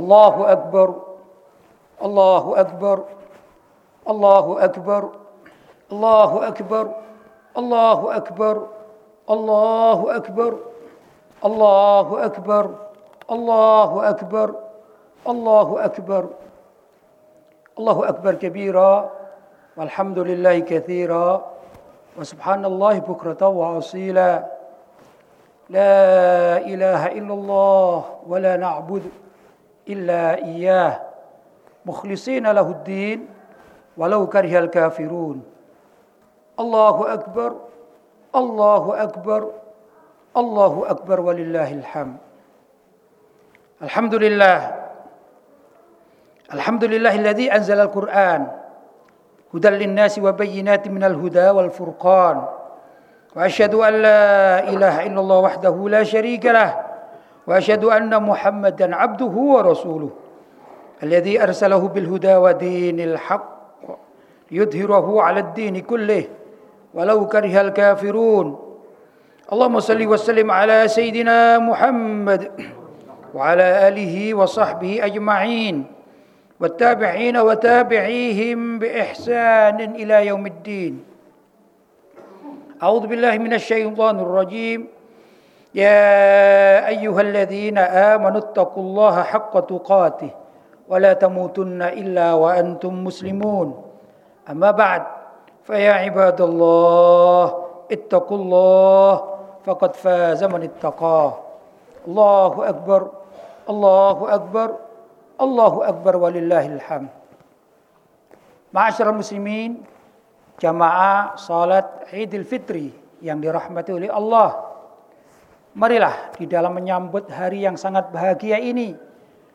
الله أكبر الله أكبر الله أكبر الله أكبر الله أكبر الله أكبر الله أكبر الله أكبر الله أكبر. الله أكبر كبيرا والحمد لله كثيرا وسبحان الله بكرة وأصيلا. لا إله إلا الله ولا نعبد إلا إياه. مخلصين له الدين ولو كره الكافرون. الله أكبر الله أكبر الله أكبر ولله الحمد. الحمد لله. الحمد لله الذي أنزل القرآن. هدى للناس وبينات من الهدى والفرقان. وأشهد أن لا إله إلا الله وحده لا شريك له. وأشهد أن محمدا عبده ورسوله الذي أرسله بالهدى ودين الحق يظهره على الدين كله ولو كره الكافرون. اللهم صل وسلم على سيدنا محمد وعلى آله وصحبه أجمعين والتابعين وتابعيهم بإحسان إلى يوم الدين. أعوذ بالله من الشيطان الرجيم. يا أيها الذين آمنوا اتقوا الله حق تقاته ولا تموتن إلا وأنتم مسلمون. أما بعد فيا عباد الله اتقوا الله فقد فاز من اتقاه. الله أكبر الله أكبر الله أكبر ولله الحمد. Ma'asyiral muslimin, jamaah salat Idul Fitri yang dirahmati oleh Allah. Marilah di dalam menyambut hari yang sangat bahagia ini,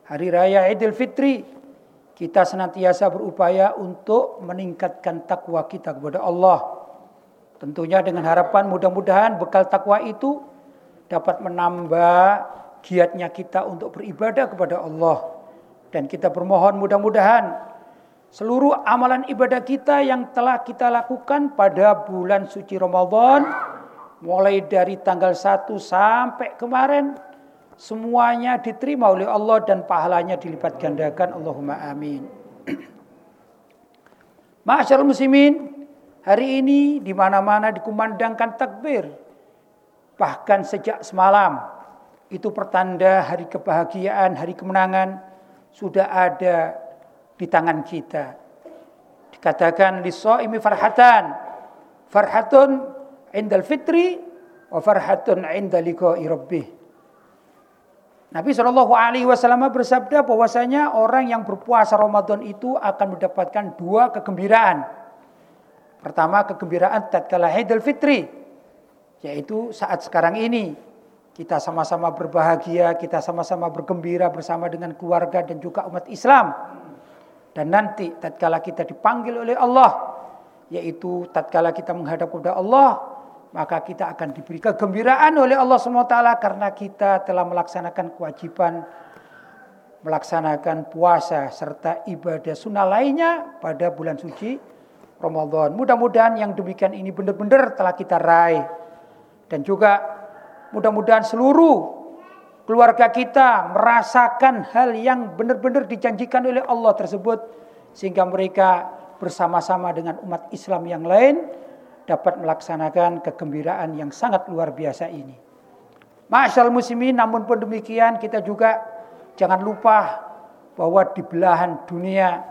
hari raya Idul Fitri, kita senantiasa berupaya untuk meningkatkan takwa kita kepada Allah. Tentunya dengan harapan mudah-mudahan bekal takwa itu dapat menambah giatnya kita untuk beribadah kepada Allah. Dan kita bermohon mudah-mudahan seluruh amalan ibadah kita yang telah kita lakukan pada bulan suci Ramadan mulai dari tanggal 1 sampai kemarin semuanya diterima oleh Allah dan pahalanya dilipat gandakan Allahumma amin. Masyaallah muslimin, hari ini di mana-mana dikumandangkan takbir. Bahkan sejak semalam itu pertanda hari kebahagiaan, hari kemenangan sudah ada di tangan kita. Dikatakan lisaimi farhatan. Farhatun indal fitri wa farhatun inda liqa'i rabbih. Nabi Shallallahu Alaihi Wasallam bersabda bahwasanya orang yang berpuasa Ramadan itu akan mendapatkan dua kegembiraan. Pertama kegembiraan tatkala Idul Fitri, yaitu saat sekarang ini kita sama-sama berbahagia, kita sama-sama bergembira bersama dengan keluarga dan juga umat Islam. Dan nanti tatkala kita dipanggil oleh Allah, yaitu tatkala kita menghadap kepada Allah, maka kita akan diberi kegembiraan oleh Allah SWT karena kita telah melaksanakan kewajiban melaksanakan puasa serta ibadah sunnah lainnya pada bulan suci Ramadan. Mudah-mudahan yang demikian ini benar-benar telah kita raih dan juga mudah-mudahan seluruh keluarga kita merasakan hal yang benar-benar dijanjikan oleh Allah tersebut sehingga mereka bersama-sama dengan umat Islam yang lain dapat melaksanakan kegembiraan yang sangat luar biasa ini. Masyal muslimin namun pun demikian kita juga jangan lupa bahwa di belahan dunia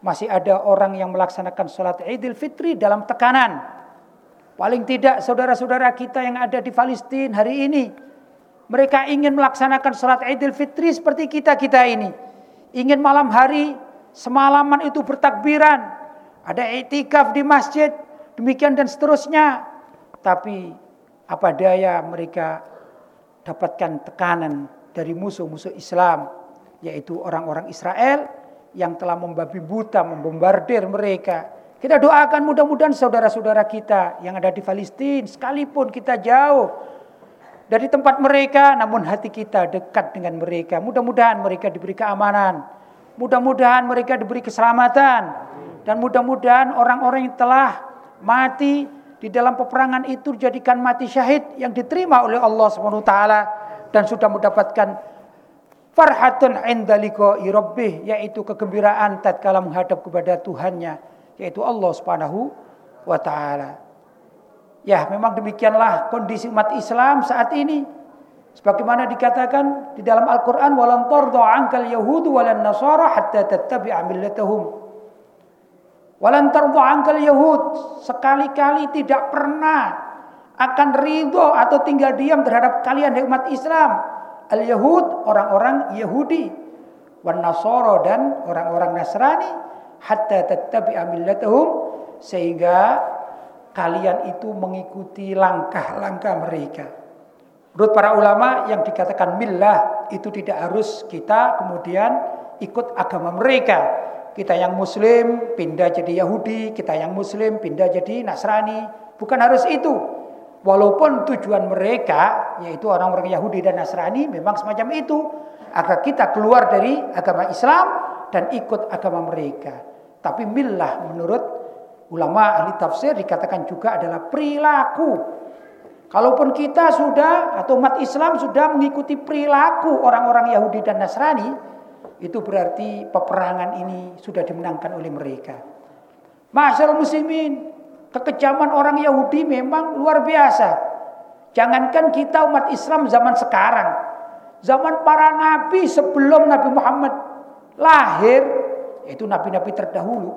masih ada orang yang melaksanakan sholat idul fitri dalam tekanan. Paling tidak saudara-saudara kita yang ada di Palestina hari ini mereka ingin melaksanakan sholat idul fitri seperti kita-kita ini. Ingin malam hari semalaman itu bertakbiran. Ada itikaf di masjid. Demikian dan seterusnya. Tapi apa daya mereka dapatkan tekanan dari musuh-musuh Islam. Yaitu orang-orang Israel yang telah membabi buta, membombardir mereka. Kita doakan mudah-mudahan saudara-saudara kita yang ada di Palestina. Sekalipun kita jauh dari tempat mereka, namun hati kita dekat dengan mereka. Mudah-mudahan mereka diberi keamanan, mudah-mudahan mereka diberi keselamatan, dan mudah-mudahan orang-orang yang telah mati di dalam peperangan itu dijadikan mati syahid yang diterima oleh Allah Subhanahu taala dan sudah mendapatkan farhatun inda liqa'i rabbih yaitu kegembiraan tatkala menghadap kepada Tuhannya yaitu Allah Subhanahu wa taala. Ya, memang demikianlah kondisi umat Islam saat ini. Sebagaimana dikatakan di dalam Al-Qur'an walan tarda ankal yahudu walan nasara hatta tattabi'a millatahum. Walan tarda ankal yahud. Sekali-kali tidak pernah akan ridho atau tinggal diam terhadap kalian umat Islam. al-Yahud orang-orang Yahudi. Wan Nasara dan orang-orang Nasrani. Hatta tattabi'a millatahum. Sehingga kalian itu mengikuti langkah-langkah mereka. Menurut para ulama yang dikatakan millah itu tidak harus kita kemudian ikut agama mereka. Kita yang muslim pindah jadi Yahudi, kita yang muslim pindah jadi Nasrani. Bukan harus itu. Walaupun tujuan mereka yaitu orang-orang Yahudi dan Nasrani memang semacam itu agar kita keluar dari agama Islam dan ikut agama mereka. Tapi millah menurut ulama ahli tafsir dikatakan juga adalah perilaku. Kalaupun kita sudah atau umat Islam sudah mengikuti perilaku orang-orang Yahudi dan Nasrani, itu berarti peperangan ini sudah dimenangkan oleh mereka. Masyaallah muslimin, Kekejaman orang Yahudi memang luar biasa. Jangankan kita umat Islam zaman sekarang. Zaman para nabi sebelum Nabi Muhammad lahir. Itu nabi-nabi terdahulu.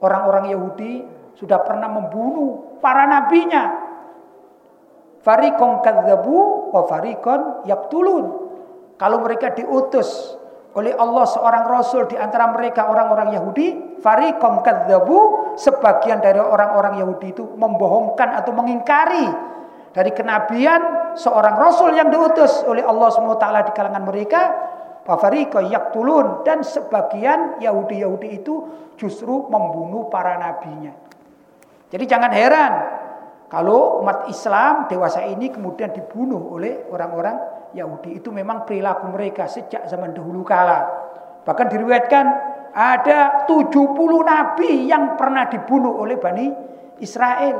Orang-orang Yahudi sudah pernah membunuh para nabinya. Farikon kadzabu wa farikon yaktulun. Kalau mereka diutus oleh Allah seorang rasul di antara mereka orang-orang Yahudi, fariqam kadzabu, sebagian dari orang-orang Yahudi itu membohongkan atau mengingkari dari kenabian seorang rasul yang diutus oleh Allah SWT di kalangan mereka, fariqa yaktulun dan sebagian Yahudi-Yahudi itu justru membunuh para nabinya. Jadi jangan heran kalau umat Islam dewasa ini kemudian dibunuh oleh orang-orang Yahudi itu memang perilaku mereka sejak zaman dahulu kala. Bahkan diriwayatkan ada 70 nabi yang pernah dibunuh oleh Bani Israel.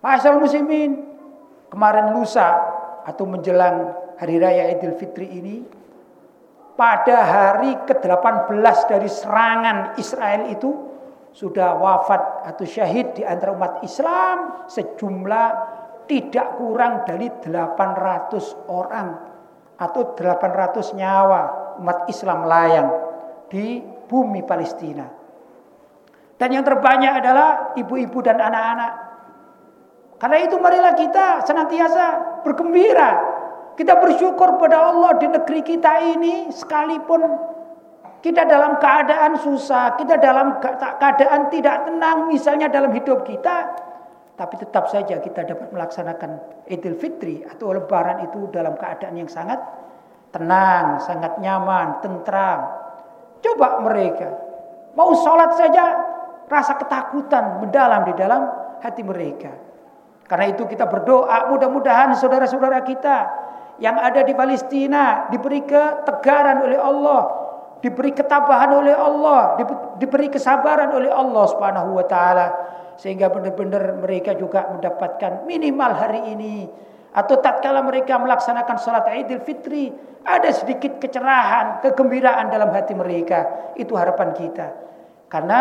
Masyaallah muslimin, kemarin lusa atau menjelang hari raya Idul Fitri ini pada hari ke-18 dari serangan Israel itu sudah wafat atau syahid di antara umat Islam sejumlah tidak kurang dari 800 orang atau 800 nyawa umat Islam layang di bumi Palestina. Dan yang terbanyak adalah ibu-ibu dan anak-anak. Karena itu marilah kita senantiasa bergembira. Kita bersyukur pada Allah di negeri kita ini sekalipun kita dalam keadaan susah, kita dalam keadaan tidak tenang misalnya dalam hidup kita, tapi tetap saja kita dapat melaksanakan Idul Fitri atau Lebaran itu dalam keadaan yang sangat tenang, sangat nyaman, tentram. Coba mereka mau sholat saja rasa ketakutan mendalam di dalam hati mereka. Karena itu kita berdoa mudah-mudahan saudara-saudara kita yang ada di Palestina diberi ketegaran oleh Allah, diberi ketabahan oleh Allah, diberi kesabaran oleh Allah Subhanahu wa taala sehingga benar-benar mereka juga mendapatkan minimal hari ini atau tatkala mereka melaksanakan salat Idul Fitri ada sedikit kecerahan, kegembiraan dalam hati mereka. Itu harapan kita. Karena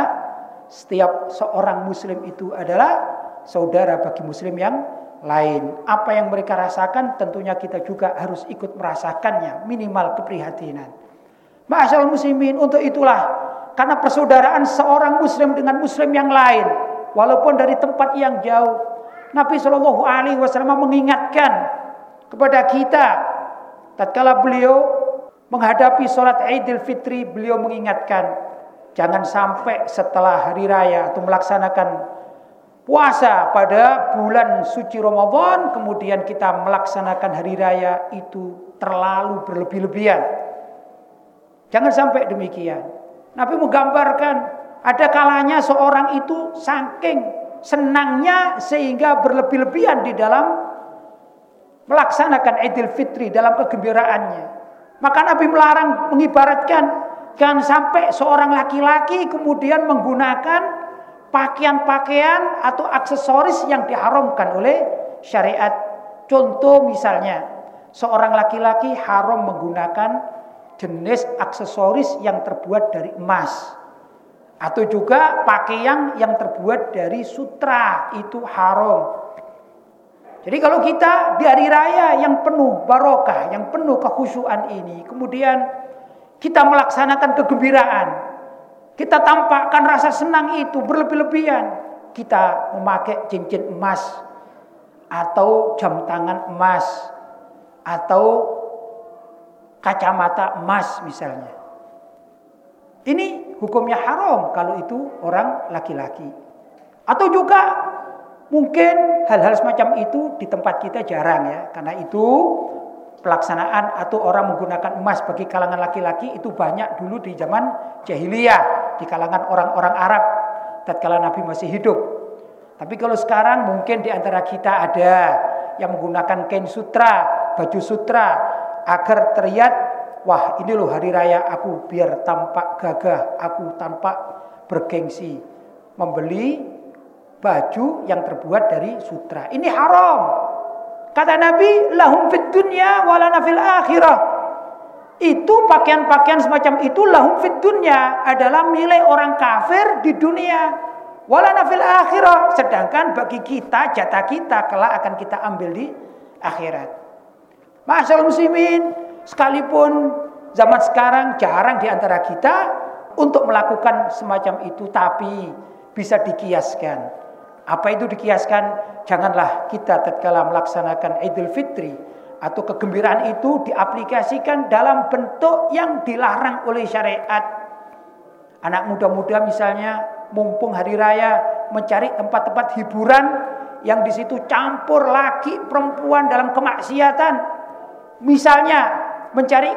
setiap seorang muslim itu adalah saudara bagi muslim yang lain. Apa yang mereka rasakan tentunya kita juga harus ikut merasakannya, minimal keprihatinan. Masyaallah muslimin, untuk itulah karena persaudaraan seorang muslim dengan muslim yang lain walaupun dari tempat yang jauh. Nabi Shallallahu Alaihi Wasallam mengingatkan kepada kita, tatkala beliau menghadapi sholat Idul Fitri, beliau mengingatkan jangan sampai setelah hari raya atau melaksanakan puasa pada bulan suci Ramadan, kemudian kita melaksanakan hari raya itu terlalu berlebih-lebihan. Jangan sampai demikian. Nabi menggambarkan ada kalanya seorang itu saking senangnya sehingga berlebih-lebihan di dalam melaksanakan Idul Fitri dalam kegembiraannya. Maka Nabi melarang mengibaratkan jangan sampai seorang laki-laki kemudian menggunakan pakaian-pakaian atau aksesoris yang diharamkan oleh syariat. Contoh misalnya, seorang laki-laki haram menggunakan jenis aksesoris yang terbuat dari emas atau juga pakaian yang terbuat dari sutra itu haram. Jadi kalau kita di hari raya yang penuh barokah, yang penuh kekhusyuan ini, kemudian kita melaksanakan kegembiraan, kita tampakkan rasa senang itu berlebih-lebihan, kita memakai cincin emas atau jam tangan emas atau kacamata emas misalnya. Ini hukumnya haram kalau itu orang laki-laki. Atau juga mungkin hal-hal semacam itu di tempat kita jarang ya. Karena itu pelaksanaan atau orang menggunakan emas bagi kalangan laki-laki itu banyak dulu di zaman jahiliyah di kalangan orang-orang Arab tatkala Nabi masih hidup. Tapi kalau sekarang mungkin di antara kita ada yang menggunakan kain sutra, baju sutra agar terlihat wah ini loh hari raya aku biar tampak gagah, aku tampak bergengsi membeli baju yang terbuat dari sutra. Ini haram. Kata Nabi, lahum fid dunya walana fil akhirah. Itu pakaian-pakaian semacam itu lahum fid dunya adalah milik orang kafir di dunia. Walana fil akhirah. Sedangkan bagi kita, jatah kita kelak akan kita ambil di akhirat. Masyaallah muslimin, sekalipun zaman sekarang jarang di antara kita untuk melakukan semacam itu, tapi bisa dikiaskan. Apa itu dikiaskan? Janganlah kita tatkala melaksanakan Idul Fitri atau kegembiraan itu diaplikasikan dalam bentuk yang dilarang oleh syariat. Anak muda-muda misalnya mumpung hari raya mencari tempat-tempat hiburan yang di situ campur laki perempuan dalam kemaksiatan Misalnya mencari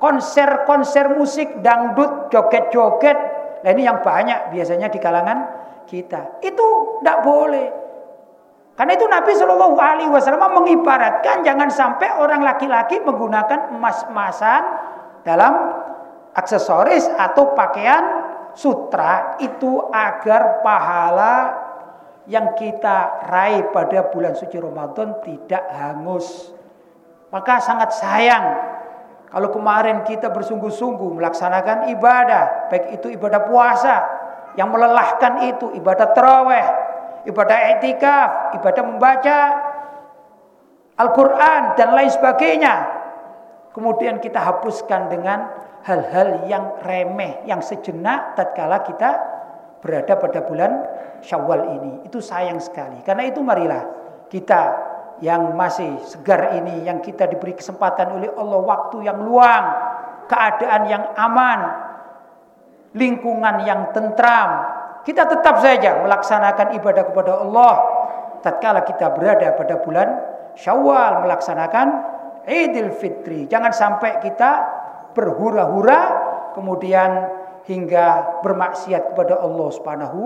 konser-konser musik, dangdut, joget-joget. Nah ini yang banyak biasanya di kalangan kita. Itu tidak boleh. Karena itu Nabi Shallallahu Alaihi Wasallam mengibaratkan jangan sampai orang laki-laki menggunakan emas-emasan dalam aksesoris atau pakaian sutra itu agar pahala yang kita raih pada bulan suci Ramadan tidak hangus. Maka sangat sayang kalau kemarin kita bersungguh-sungguh melaksanakan ibadah, baik itu ibadah puasa yang melelahkan itu, ibadah terawih, ibadah etikaf, ibadah membaca Al-Quran dan lain sebagainya. Kemudian kita hapuskan dengan hal-hal yang remeh, yang sejenak tatkala kita berada pada bulan Syawal ini. Itu sayang sekali. Karena itu marilah kita yang masih segar ini yang kita diberi kesempatan oleh Allah waktu yang luang, keadaan yang aman, lingkungan yang tentram. Kita tetap saja melaksanakan ibadah kepada Allah tatkala kita berada pada bulan Syawal melaksanakan Idul Fitri. Jangan sampai kita berhura-hura kemudian hingga bermaksiat kepada Allah Subhanahu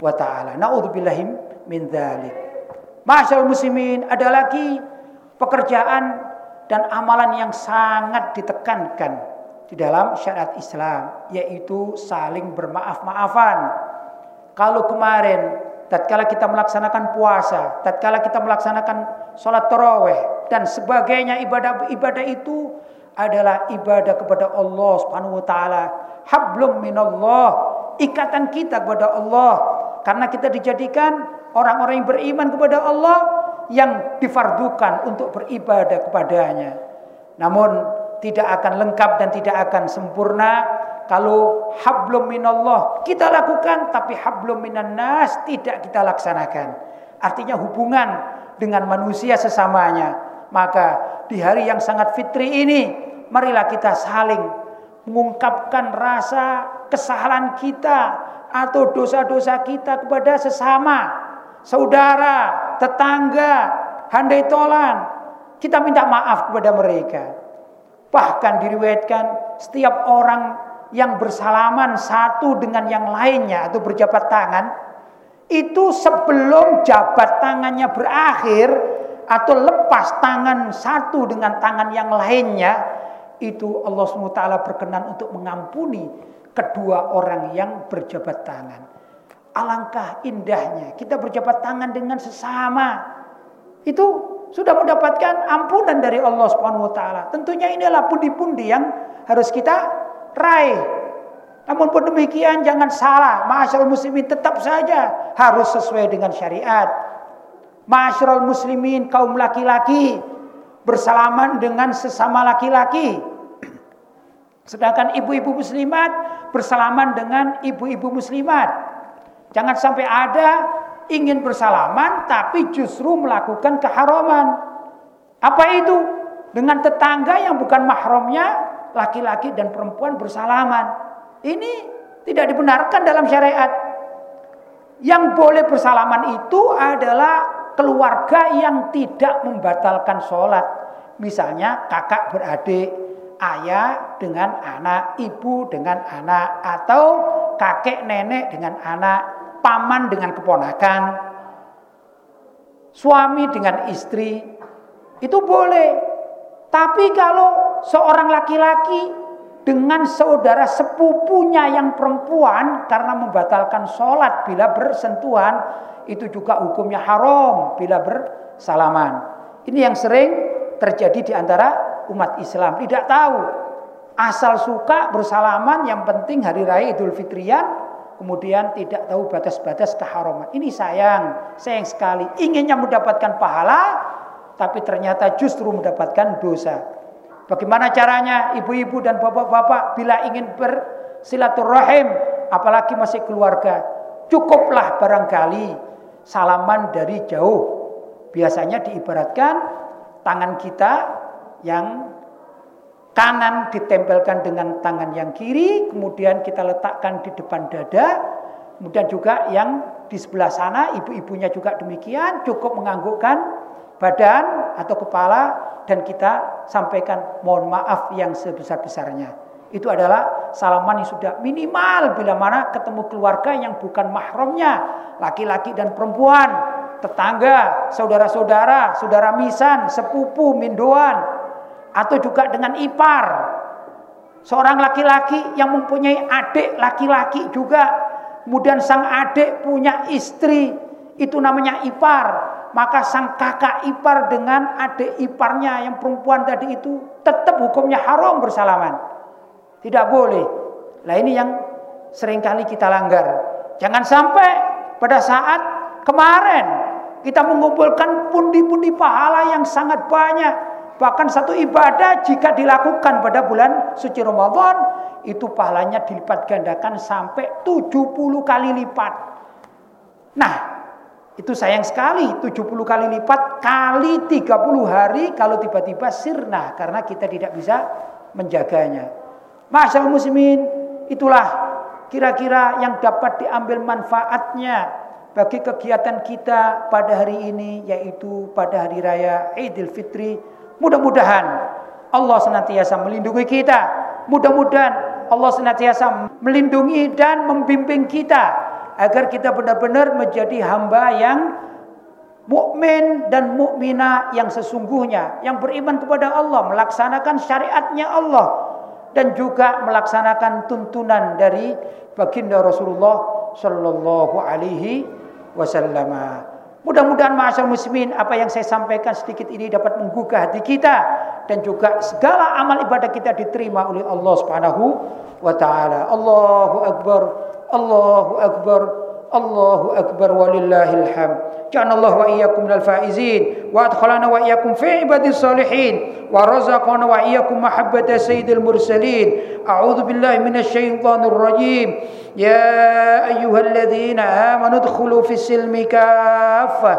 wa taala. Nauzubillahi min dzalik. Masyaallah muslimin ada lagi pekerjaan dan amalan yang sangat ditekankan di dalam syariat Islam yaitu saling bermaaf-maafan. Kalau kemarin tatkala kita melaksanakan puasa, tatkala kita melaksanakan sholat tarawih dan sebagainya ibadah-ibadah itu adalah ibadah kepada Allah Subhanahu wa taala. Hablum minallah, ikatan kita kepada Allah karena kita dijadikan orang-orang yang beriman kepada Allah yang difardukan untuk beribadah kepadanya. Namun tidak akan lengkap dan tidak akan sempurna kalau hablum minallah kita lakukan tapi hablum minan nas tidak kita laksanakan. Artinya hubungan dengan manusia sesamanya. Maka di hari yang sangat fitri ini marilah kita saling mengungkapkan rasa kesalahan kita atau dosa-dosa kita kepada sesama saudara, tetangga, handai tolan. Kita minta maaf kepada mereka. Bahkan diriwayatkan setiap orang yang bersalaman satu dengan yang lainnya atau berjabat tangan itu sebelum jabat tangannya berakhir atau lepas tangan satu dengan tangan yang lainnya itu Allah SWT berkenan untuk mengampuni kedua orang yang berjabat tangan. Alangkah indahnya kita berjabat tangan dengan sesama. Itu sudah mendapatkan ampunan dari Allah Subhanahu wa taala. Tentunya inilah pundi-pundi yang harus kita raih. Namun pun demikian jangan salah, masyarakat muslimin tetap saja harus sesuai dengan syariat. Masyarakat muslimin kaum laki-laki bersalaman dengan sesama laki-laki. Sedangkan ibu-ibu muslimat bersalaman dengan ibu-ibu muslimat. Jangan sampai ada ingin bersalaman tapi justru melakukan keharaman. Apa itu? Dengan tetangga yang bukan mahramnya, laki-laki dan perempuan bersalaman. Ini tidak dibenarkan dalam syariat. Yang boleh bersalaman itu adalah keluarga yang tidak membatalkan sholat. Misalnya kakak beradik, ayah dengan anak, ibu dengan anak, atau kakek nenek dengan anak, paman dengan keponakan, suami dengan istri, itu boleh. Tapi kalau seorang laki-laki dengan saudara sepupunya yang perempuan karena membatalkan sholat bila bersentuhan, itu juga hukumnya haram bila bersalaman. Ini yang sering terjadi di antara umat Islam. Tidak tahu asal suka bersalaman yang penting hari raya Idul Fitrian kemudian tidak tahu batas-batas keharaman. Ini sayang, sayang sekali. Inginnya mendapatkan pahala tapi ternyata justru mendapatkan dosa. Bagaimana caranya ibu-ibu dan bapak-bapak bila ingin bersilaturahim apalagi masih keluarga, cukuplah barangkali salaman dari jauh. Biasanya diibaratkan tangan kita yang kanan ditempelkan dengan tangan yang kiri, kemudian kita letakkan di depan dada, kemudian juga yang di sebelah sana ibu-ibunya juga demikian, cukup menganggukkan badan atau kepala dan kita sampaikan mohon maaf yang sebesar-besarnya. Itu adalah salaman yang sudah minimal bila mana ketemu keluarga yang bukan mahramnya, laki-laki dan perempuan, tetangga, saudara-saudara, saudara misan, sepupu, mindoan, atau juga dengan ipar. Seorang laki-laki yang mempunyai adik laki-laki juga, kemudian sang adik punya istri, itu namanya ipar maka sang kakak ipar dengan adik iparnya yang perempuan tadi itu tetap hukumnya haram bersalaman. Tidak boleh. Nah ini yang sering kali kita langgar. Jangan sampai pada saat kemarin kita mengumpulkan pundi-pundi pahala yang sangat banyak. Bahkan satu ibadah jika dilakukan pada bulan suci Ramadan itu pahalanya dilipat gandakan sampai 70 kali lipat. Nah, itu sayang sekali 70 kali lipat kali 30 hari kalau tiba-tiba sirna karena kita tidak bisa menjaganya. Masyaallah muslimin, itulah kira-kira yang dapat diambil manfaatnya bagi kegiatan kita pada hari ini yaitu pada hari raya Idul Fitri. Mudah-mudahan Allah senantiasa melindungi kita. Mudah-mudahan Allah senantiasa melindungi dan membimbing kita agar kita benar-benar menjadi hamba yang mukmin dan mukminah yang sesungguhnya yang beriman kepada Allah melaksanakan syariatnya Allah dan juga melaksanakan tuntunan dari baginda Rasulullah sallallahu alaihi wasallam. Mudah-mudahan ma'asyar muslimin apa yang saya sampaikan sedikit ini dapat menggugah hati kita dan juga segala amal ibadah kita diterima oleh Allah Subhanahu wa taala. Allahu akbar. Allahu akbar. Allahu akbar walillahil hamd. جعلنا الله وإياكم من الفائزين. وأدخلنا وإياكم في عباد الصالحين. ورزقنا وإياكم محبة سيد المرسلين. أعوذ بالله من الشيطان الرجيم. يا أيها الذين آمنوا ادخلوا في السلم كافة.